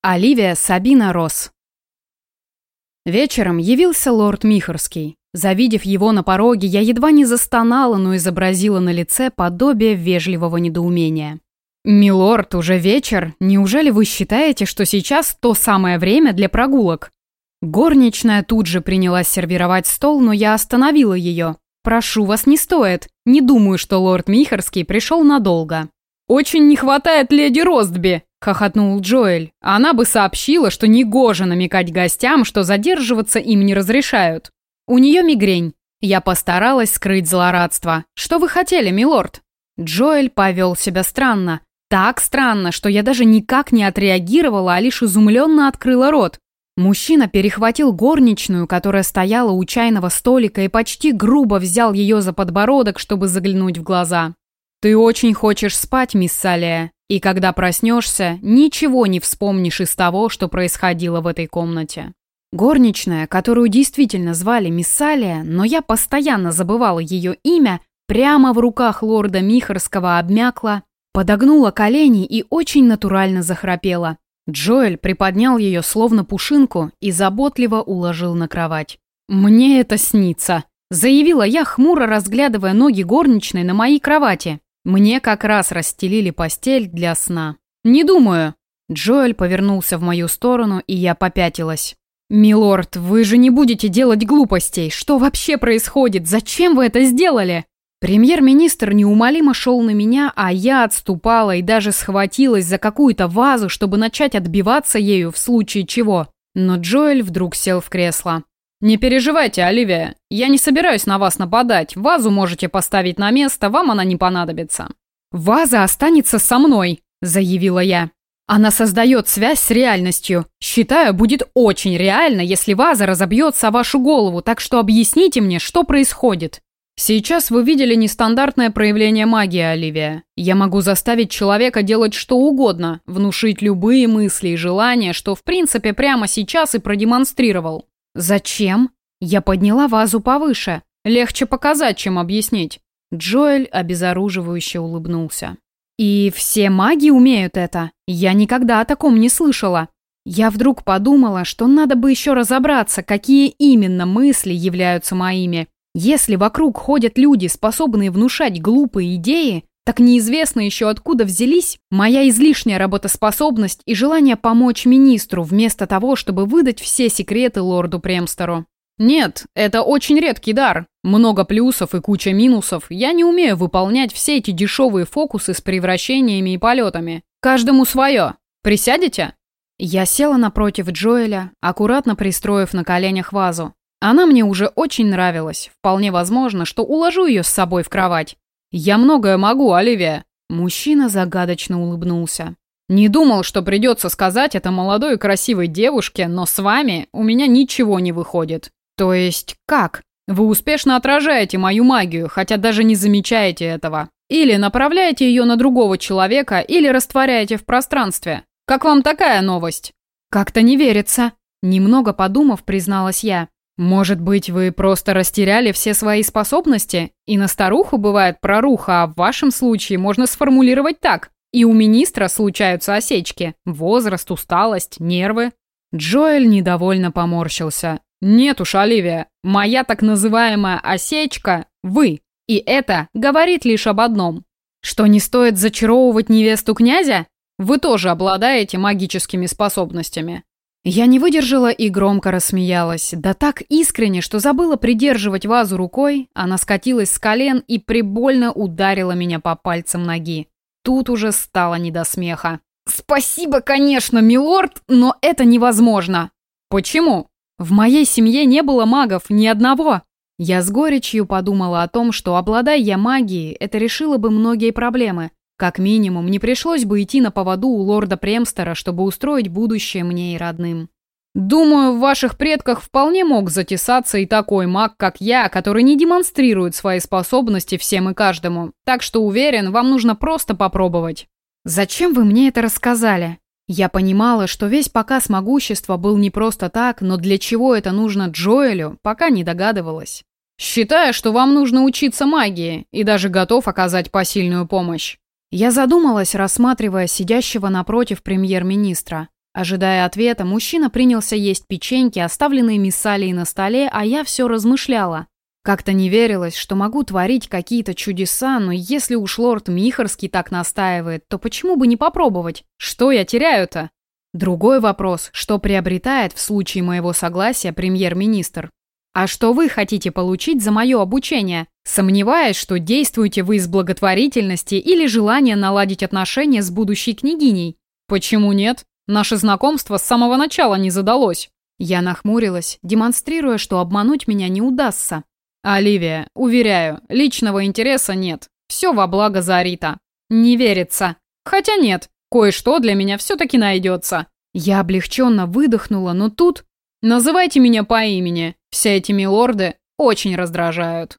Оливия Сабина Росс. Вечером явился лорд Михарский. Завидев его на пороге, я едва не застонала, но изобразила на лице подобие вежливого недоумения. «Милорд, уже вечер. Неужели вы считаете, что сейчас то самое время для прогулок?» Горничная тут же принялась сервировать стол, но я остановила ее. «Прошу вас, не стоит. Не думаю, что лорд Михарский пришел надолго». «Очень не хватает леди Ростби», — хохотнул Джоэль. «Она бы сообщила, что негоже намекать гостям, что задерживаться им не разрешают. У нее мигрень. Я постаралась скрыть злорадство. Что вы хотели, милорд?» Джоэль повел себя странно. Так странно, что я даже никак не отреагировала, а лишь изумленно открыла рот. Мужчина перехватил горничную, которая стояла у чайного столика, и почти грубо взял ее за подбородок, чтобы заглянуть в глаза. «Ты очень хочешь спать, мисс Салия, и когда проснешься, ничего не вспомнишь из того, что происходило в этой комнате». Горничная, которую действительно звали мисс Салия, но я постоянно забывала ее имя, прямо в руках лорда Михарского обмякла, подогнула колени и очень натурально захрапела. Джоэль приподнял ее словно пушинку и заботливо уложил на кровать. «Мне это снится», — заявила я, хмуро разглядывая ноги горничной на моей кровати. Мне как раз расстелили постель для сна. «Не думаю». Джоэль повернулся в мою сторону, и я попятилась. «Милорд, вы же не будете делать глупостей. Что вообще происходит? Зачем вы это сделали?» Премьер-министр неумолимо шел на меня, а я отступала и даже схватилась за какую-то вазу, чтобы начать отбиваться ею в случае чего. Но Джоэль вдруг сел в кресло. «Не переживайте, Оливия. Я не собираюсь на вас нападать. Вазу можете поставить на место, вам она не понадобится». «Ваза останется со мной», — заявила я. «Она создает связь с реальностью. Считаю, будет очень реально, если ваза разобьется о вашу голову, так что объясните мне, что происходит». Сейчас вы видели нестандартное проявление магии, Оливия. Я могу заставить человека делать что угодно, внушить любые мысли и желания, что в принципе прямо сейчас и продемонстрировал. «Зачем?» Я подняла вазу повыше. Легче показать, чем объяснить. Джоэль обезоруживающе улыбнулся. «И все маги умеют это. Я никогда о таком не слышала. Я вдруг подумала, что надо бы еще разобраться, какие именно мысли являются моими. Если вокруг ходят люди, способные внушать глупые идеи, так неизвестно еще откуда взялись моя излишняя работоспособность и желание помочь министру, вместо того, чтобы выдать все секреты лорду Премстеру. Нет, это очень редкий дар. Много плюсов и куча минусов. Я не умею выполнять все эти дешевые фокусы с превращениями и полетами. Каждому свое. Присядете? Я села напротив Джоэля, аккуратно пристроив на коленях вазу. Она мне уже очень нравилась. Вполне возможно, что уложу ее с собой в кровать. «Я многое могу, Оливия!» Мужчина загадочно улыбнулся. «Не думал, что придется сказать это молодой и красивой девушке, но с вами у меня ничего не выходит». «То есть как?» «Вы успешно отражаете мою магию, хотя даже не замечаете этого. Или направляете ее на другого человека, или растворяете в пространстве. Как вам такая новость?» «Как-то не верится», — немного подумав, призналась я. Может быть, вы просто растеряли все свои способности? И на старуху бывает проруха, а в вашем случае можно сформулировать так. И у министра случаются осечки. Возраст, усталость, нервы. Джоэль недовольно поморщился. «Нет уж, Оливия, моя так называемая осечка – вы. И это говорит лишь об одном. Что не стоит зачаровывать невесту князя? Вы тоже обладаете магическими способностями. Я не выдержала и громко рассмеялась. Да так искренне, что забыла придерживать вазу рукой, она скатилась с колен и прибольно ударила меня по пальцам ноги. Тут уже стало не до смеха. «Спасибо, конечно, милорд, но это невозможно!» «Почему?» «В моей семье не было магов, ни одного!» Я с горечью подумала о том, что, обладая я магией, это решило бы многие проблемы. Как минимум, не пришлось бы идти на поводу у лорда Премстера, чтобы устроить будущее мне и родным. Думаю, в ваших предках вполне мог затесаться и такой маг, как я, который не демонстрирует свои способности всем и каждому. Так что уверен, вам нужно просто попробовать. Зачем вы мне это рассказали? Я понимала, что весь показ могущества был не просто так, но для чего это нужно Джоэлю, пока не догадывалась. Считаю, что вам нужно учиться магии, и даже готов оказать посильную помощь. Я задумалась, рассматривая сидящего напротив премьер-министра. Ожидая ответа, мужчина принялся есть печеньки, оставленные миссалией на столе, а я все размышляла. Как-то не верилось, что могу творить какие-то чудеса, но если уж лорд Михарский так настаивает, то почему бы не попробовать? Что я теряю-то? Другой вопрос, что приобретает в случае моего согласия премьер-министр? А что вы хотите получить за мое обучение? Сомневаюсь, что действуете вы из благотворительности или желания наладить отношения с будущей княгиней. Почему нет? Наше знакомство с самого начала не задалось. Я нахмурилась, демонстрируя, что обмануть меня не удастся. Оливия, уверяю, личного интереса нет. Все во благо Зарита. Не верится. Хотя нет, кое-что для меня все-таки найдется. Я облегченно выдохнула, но тут... Называйте меня по имени. Все эти милорды очень раздражают.